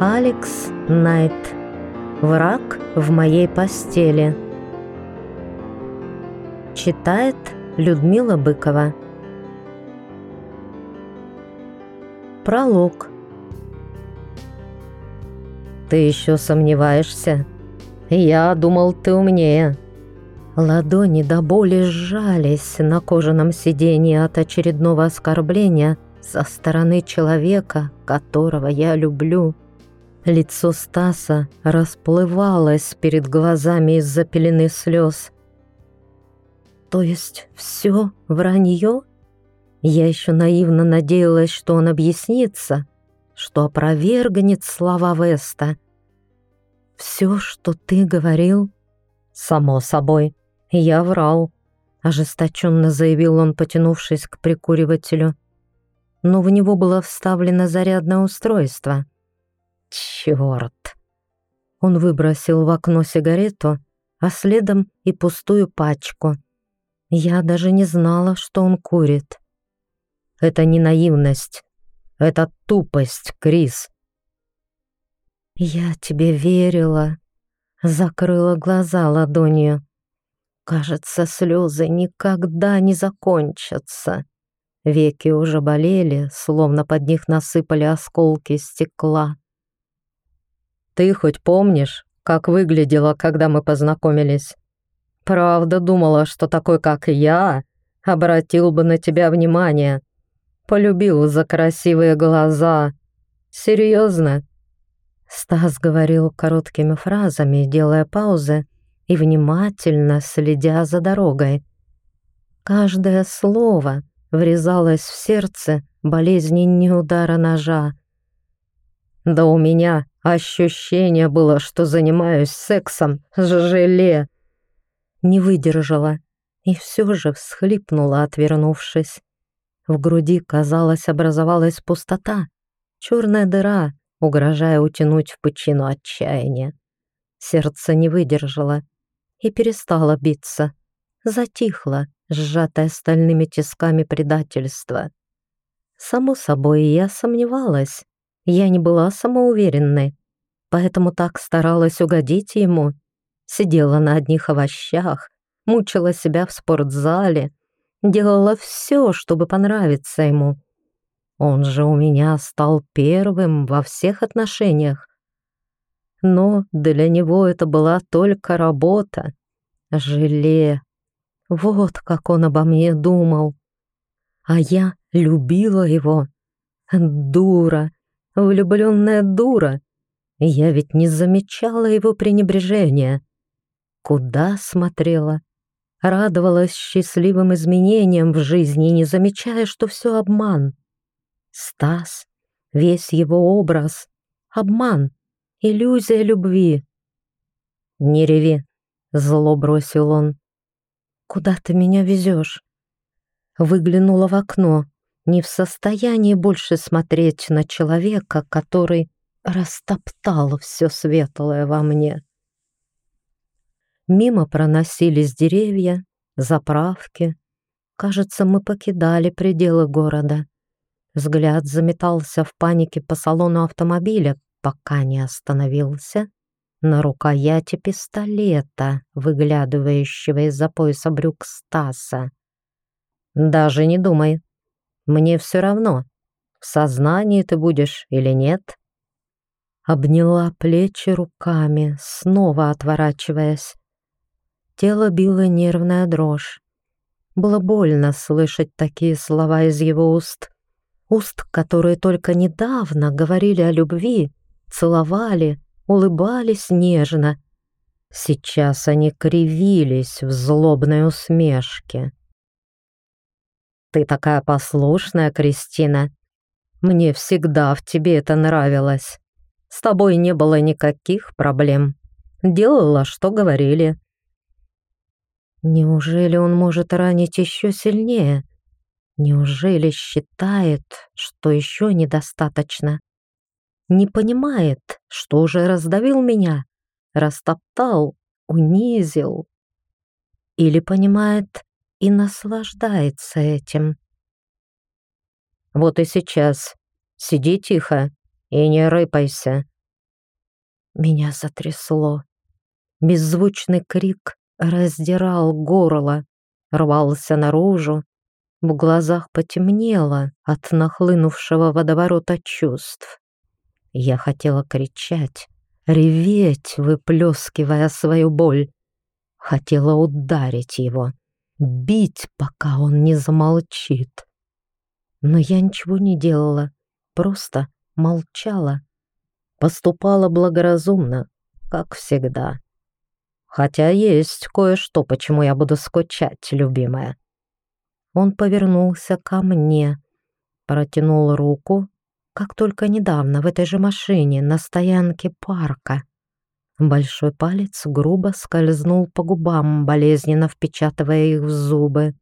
Алекс Найт. Враг в моей постели. Читает Людмила Быкова. Пролог. Ты еще сомневаешься? Я думал, ты умнее. Ладони до боли сжались на кожаном сиденье от очередного оскорбления со стороны человека, которого я люблю. Лицо Стаса расплывалось перед глазами из-за пелены слез. То есть все вранье? Я еще наивно надеялась, что он объяснится, что опровергнет слова Веста. «Все, что ты говорил?» «Само собой, я врал», — ожесточенно заявил он, потянувшись к прикуривателю. Но в него было вставлено зарядное устройство. «Черт!» Он выбросил в окно сигарету, а следом и пустую пачку. Я даже не знала, что он курит. Это не наивность. Это тупость, Крис. Я тебе верила. Закрыла глаза ладонью. Кажется, слезы никогда не закончатся. Веки уже болели, словно под них насыпали осколки стекла. «Ты хоть помнишь, как выглядела, когда мы познакомились? Правда думала, что такой, как я, обратил бы на тебя внимание?» Полюбил за красивые глаза. Серьезно? Стас говорил короткими фразами, делая паузы и внимательно следя за дорогой. Каждое слово врезалось в сердце болезненнее удара ножа. Да у меня ощущение было, что занимаюсь сексом с желе. Не выдержала и все же всхлипнула, отвернувшись. В груди, казалось, образовалась пустота, черная дыра, угрожая утянуть в пучину отчаяния. Сердце не выдержало и перестало биться, затихло, сжатое стальными тисками предательства. Само собой, я сомневалась. Я не была самоуверенной, поэтому так старалась угодить ему. Сидела на одних овощах, мучила себя в спортзале, делала все, чтобы понравиться ему. Он же у меня стал первым во всех отношениях. Но для него это была только работа. Желе. Вот как он обо мне думал. А я любила его. Дура, влюбленная дура. Я ведь не замечала его пренебрежения. Куда смотрела? радовалась счастливым изменениям в жизни, не замечая, что все обман. Стас, весь его образ — обман, иллюзия любви. «Не реви», — зло бросил он. «Куда ты меня везешь?» Выглянула в окно, не в состоянии больше смотреть на человека, который растоптал все светлое во мне. Мимо проносились деревья, заправки. Кажется, мы покидали пределы города. Взгляд заметался в панике по салону автомобиля, пока не остановился на рукояти пистолета, выглядывающего из-за пояса брюк Стаса. «Даже не думай. Мне все равно, в сознании ты будешь или нет». Обняла плечи руками, снова отворачиваясь. Тело било нервная дрожь. Было больно слышать такие слова из его уст. Уст, которые только недавно говорили о любви, целовали, улыбались нежно. Сейчас они кривились в злобной усмешке. «Ты такая послушная, Кристина. Мне всегда в тебе это нравилось. С тобой не было никаких проблем. Делала, что говорили. Неужели он может ранить еще сильнее? Неужели считает, что еще недостаточно? Не понимает, что уже раздавил меня, растоптал, унизил? Или понимает и наслаждается этим? Вот и сейчас сиди тихо и не рыпайся. Меня затрясло. Беззвучный крик раздирал горло, рвался наружу. В глазах потемнело от нахлынувшего водоворота чувств. Я хотела кричать, реветь, выплескивая свою боль. Хотела ударить его, бить, пока он не замолчит. Но я ничего не делала, просто молчала. Поступала благоразумно, как всегда. Хотя есть кое-что, почему я буду скучать, любимая. Он повернулся ко мне, протянул руку, как только недавно в этой же машине на стоянке парка. Большой палец грубо скользнул по губам, болезненно впечатывая их в зубы.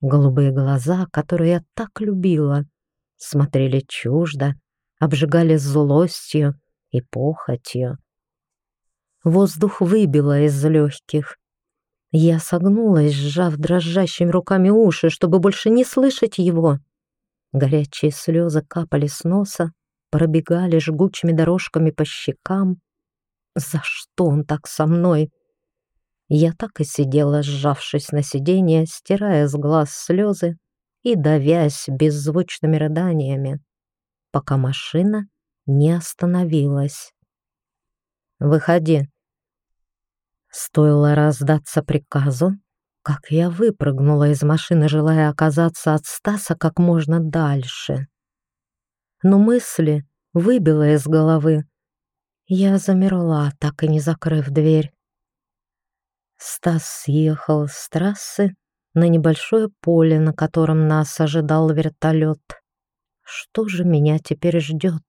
Голубые глаза, которые я так любила, смотрели чуждо, обжигали злостью и похотью. Воздух выбило из легких. Я согнулась, сжав дрожащими руками уши, чтобы больше не слышать его. Горячие слезы капали с носа, пробегали жгучими дорожками по щекам. За что он так со мной? Я так и сидела, сжавшись на сиденье, стирая с глаз слезы и давясь беззвучными рыданиями, пока машина не остановилась. «Выходи», Стоило раздаться приказу, как я выпрыгнула из машины, желая оказаться от Стаса как можно дальше. Но мысли выбила из головы. Я замерла, так и не закрыв дверь. Стас съехал с трассы на небольшое поле, на котором нас ожидал вертолет. Что же меня теперь ждет?